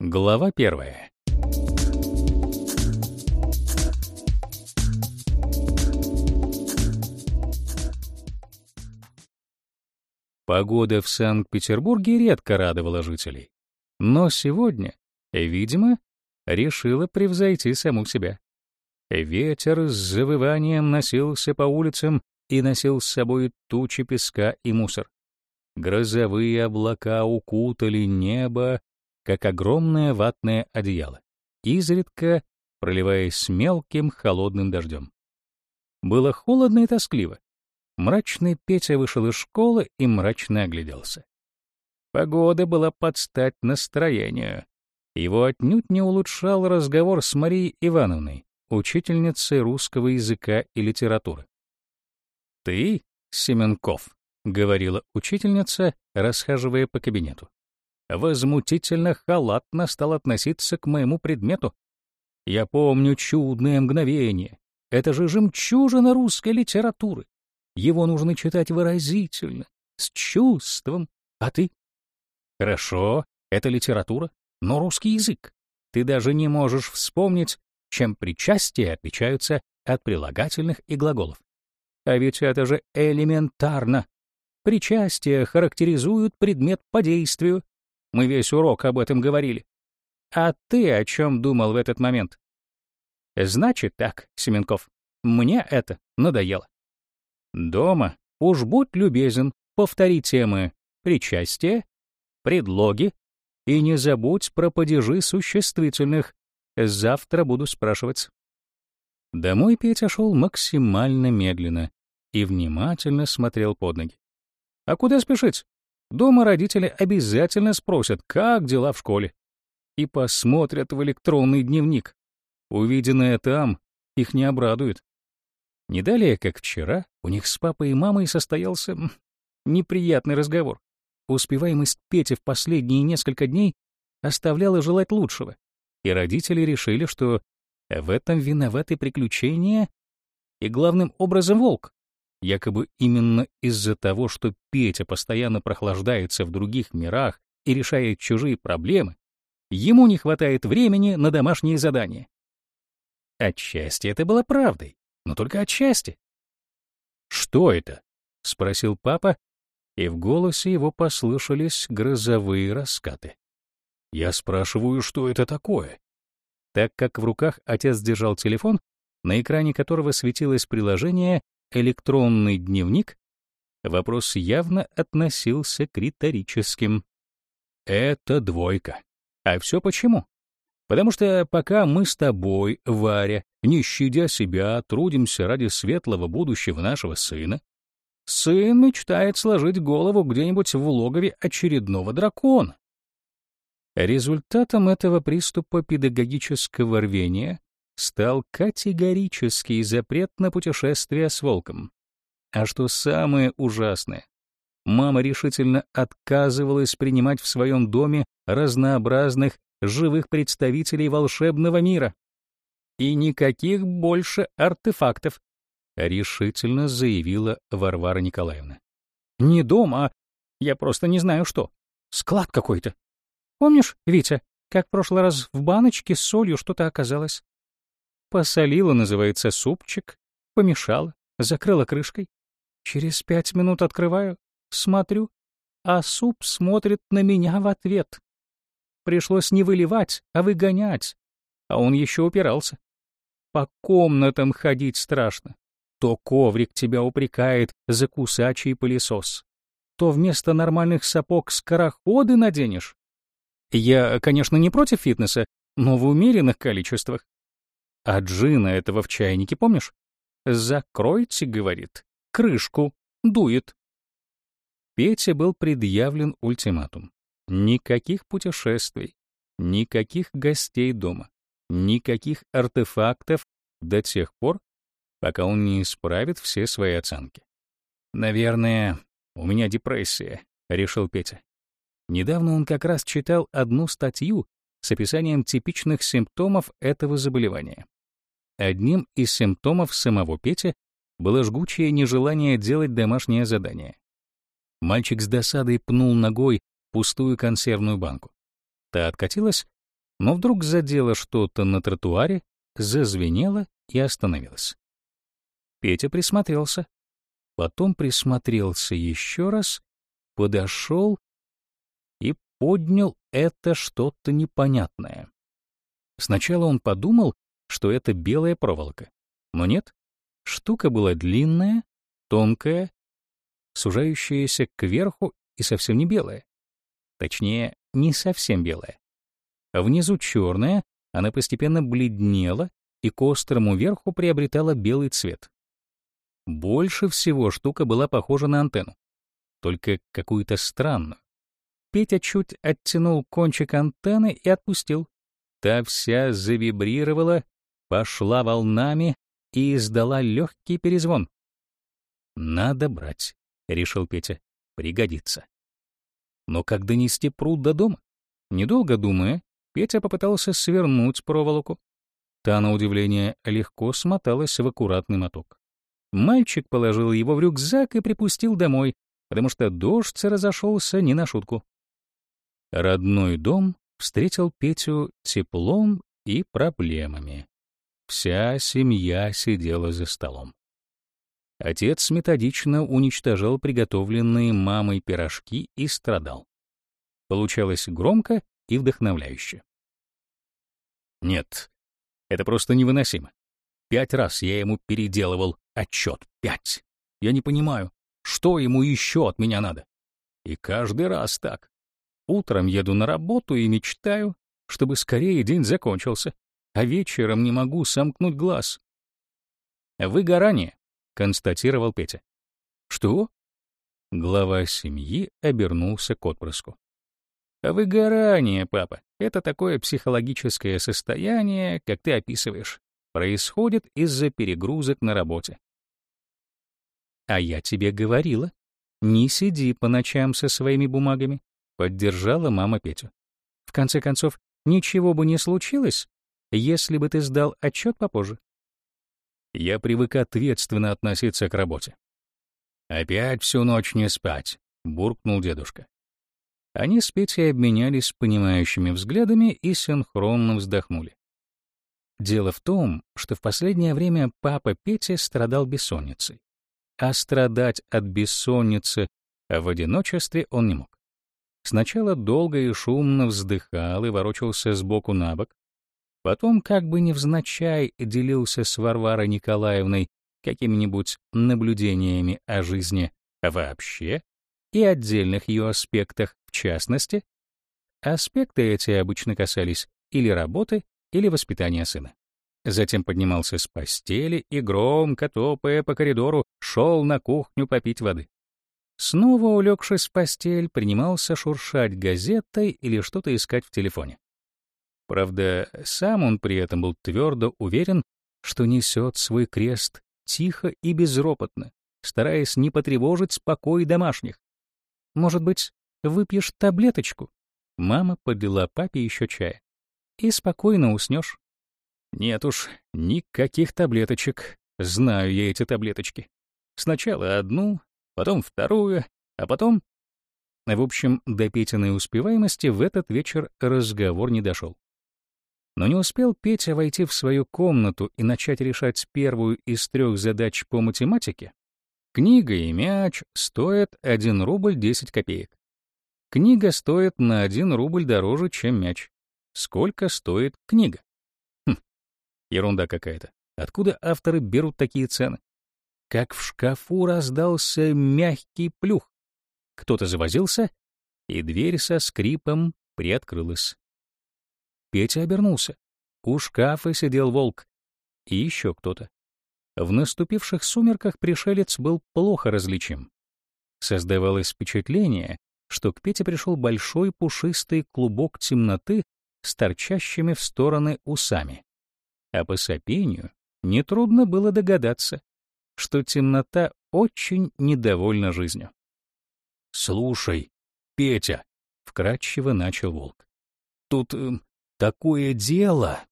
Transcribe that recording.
Глава первая. Погода в Санкт-Петербурге редко радовала жителей. Но сегодня, видимо, решила превзойти саму себя. Ветер с завыванием носился по улицам и носил с собой тучи песка и мусор. Грозовые облака укутали небо, как огромное ватное одеяло, изредка проливаясь мелким холодным дождем. Было холодно и тоскливо. Мрачный Петя вышел из школы и мрачно огляделся. Погода была под стать настроению. Его отнюдь не улучшал разговор с Марией Ивановной, учительницей русского языка и литературы. «Ты, Семенков», — говорила учительница, расхаживая по кабинету, возмутительно халатно стал относиться к моему предмету. Я помню чудное мгновение. Это же жемчужина русской литературы. Его нужно читать выразительно, с чувством. А ты? Хорошо, это литература, но русский язык. Ты даже не можешь вспомнить, чем причастия отличаются от прилагательных и глаголов. А ведь это же элементарно. Причастия характеризуют предмет по действию. Мы весь урок об этом говорили. А ты о чем думал в этот момент? Значит так, Семенков, мне это надоело. Дома уж будь любезен, повтори темы причастие, предлоги и не забудь про падежи существительных. Завтра буду спрашивать. Домой Петя шел максимально медленно и внимательно смотрел под ноги. А куда спешить? Дома родители обязательно спросят, как дела в школе, и посмотрят в электронный дневник. Увиденное там их не обрадует. Не далее, как вчера, у них с папой и мамой состоялся неприятный разговор. Успеваемость Пети в последние несколько дней оставляла желать лучшего, и родители решили, что в этом виноваты приключения и главным образом волк. Якобы именно из-за того, что Петя постоянно прохлаждается в других мирах и решает чужие проблемы, ему не хватает времени на домашние задания. Отчасти это было правдой но только отчасти. «Что это?» — спросил папа, и в голосе его послышались грозовые раскаты. Я спрашиваю, что это такое? Так как в руках отец держал телефон, на экране которого светилось приложение «Электронный дневник», вопрос явно относился к риторическим. Это двойка. А все почему? Потому что пока мы с тобой, Варя, не щадя себя, трудимся ради светлого будущего нашего сына, сын мечтает сложить голову где-нибудь в логове очередного дракона. Результатом этого приступа педагогического рвения стал категорический запрет на путешествия с волком. А что самое ужасное, мама решительно отказывалась принимать в своем доме разнообразных живых представителей волшебного мира. И никаких больше артефактов, решительно заявила Варвара Николаевна. Не дом, а я просто не знаю что. Склад какой-то. Помнишь, Витя, как в прошлый раз в баночке с солью что-то оказалось? Посолила, называется, супчик, помешала, закрыла крышкой. Через пять минут открываю, смотрю, а суп смотрит на меня в ответ. Пришлось не выливать, а выгонять. А он еще упирался. По комнатам ходить страшно. То коврик тебя упрекает за кусачий пылесос, то вместо нормальных сапог скороходы наденешь. Я, конечно, не против фитнеса, но в умеренных количествах. А джина этого в чайнике, помнишь? «Закройте», — говорит, — «крышку, дует». Пете был предъявлен ультиматум. Никаких путешествий, никаких гостей дома, никаких артефактов до тех пор, пока он не исправит все свои оценки. «Наверное, у меня депрессия», — решил Петя. Недавно он как раз читал одну статью с описанием типичных симптомов этого заболевания. Одним из симптомов самого Пети было жгучее нежелание делать домашнее задание. Мальчик с досадой пнул ногой пустую консервную банку. Та откатилась, но вдруг задело что-то на тротуаре, зазвенело и остановилось. Петя присмотрелся. Потом присмотрелся еще раз, подошел поднял это что-то непонятное. Сначала он подумал, что это белая проволока. Но нет, штука была длинная, тонкая, сужающаяся кверху и совсем не белая. Точнее, не совсем белая. Внизу черная, она постепенно бледнела и к острому верху приобретала белый цвет. Больше всего штука была похожа на антенну, только какую-то странную. Петя чуть оттянул кончик антенны и отпустил. Та вся завибрировала, пошла волнами и издала легкий перезвон. «Надо брать», — решил Петя, — «пригодится». Но как донести пруд до дома? Недолго думая, Петя попытался свернуть проволоку. Та, на удивление, легко смоталась в аккуратный моток. Мальчик положил его в рюкзак и припустил домой, потому что дождь разошелся не на шутку. Родной дом встретил Петю теплом и проблемами. Вся семья сидела за столом. Отец методично уничтожал приготовленные мамой пирожки и страдал. Получалось громко и вдохновляюще. Нет, это просто невыносимо. Пять раз я ему переделывал отчет. Пять. Я не понимаю, что ему еще от меня надо. И каждый раз так. Утром еду на работу и мечтаю, чтобы скорее день закончился, а вечером не могу сомкнуть глаз. Выгорание, констатировал Петя. Что? Глава семьи обернулся к отпрыску. Выгорание, папа, это такое психологическое состояние, как ты описываешь, происходит из-за перегрузок на работе. А я тебе говорила, не сиди по ночам со своими бумагами, поддержала мама Петю. В конце концов, ничего бы не случилось, если бы ты сдал отчет попозже. Я привык ответственно относиться к работе. «Опять всю ночь не спать», — буркнул дедушка. Они с Петей обменялись понимающими взглядами и синхронно вздохнули. Дело в том, что в последнее время папа Петя страдал бессонницей. А страдать от бессонницы в одиночестве он не мог. Сначала долго и шумно вздыхал и ворочался с боку на бок, Потом, как бы невзначай, делился с Варварой Николаевной какими-нибудь наблюдениями о жизни вообще и отдельных ее аспектах в частности. Аспекты эти обычно касались или работы, или воспитания сына. Затем поднимался с постели и, громко топая по коридору, шел на кухню попить воды. Снова улегшись в постель, принимался шуршать газетой или что-то искать в телефоне. Правда, сам он при этом был твердо уверен, что несет свой крест тихо и безропотно, стараясь не потревожить покой домашних. «Может быть, выпьешь таблеточку?» Мама подлила папе еще чая. «И спокойно уснешь». «Нет уж, никаких таблеточек. Знаю я эти таблеточки. Сначала одну, потом вторую, а потом...» В общем, до Петиной успеваемости в этот вечер разговор не дошел. Но не успел Петя войти в свою комнату и начать решать первую из трех задач по математике. Книга и мяч стоят 1 рубль 10 копеек. Книга стоит на 1 рубль дороже, чем мяч. Сколько стоит книга? Хм, ерунда какая-то. Откуда авторы берут такие цены? Как в шкафу раздался мягкий плюх. Кто-то завозился, и дверь со скрипом приоткрылась. Петя обернулся. У шкафа сидел волк. И еще кто-то. В наступивших сумерках пришелец был плохо различим. Создавалось впечатление, что к Пете пришел большой пушистый клубок темноты с торчащими в стороны усами. А по сопению нетрудно было догадаться, что темнота очень недовольна жизнью. «Слушай, Петя», — вкратчиво начал волк, — «тут э, такое дело!»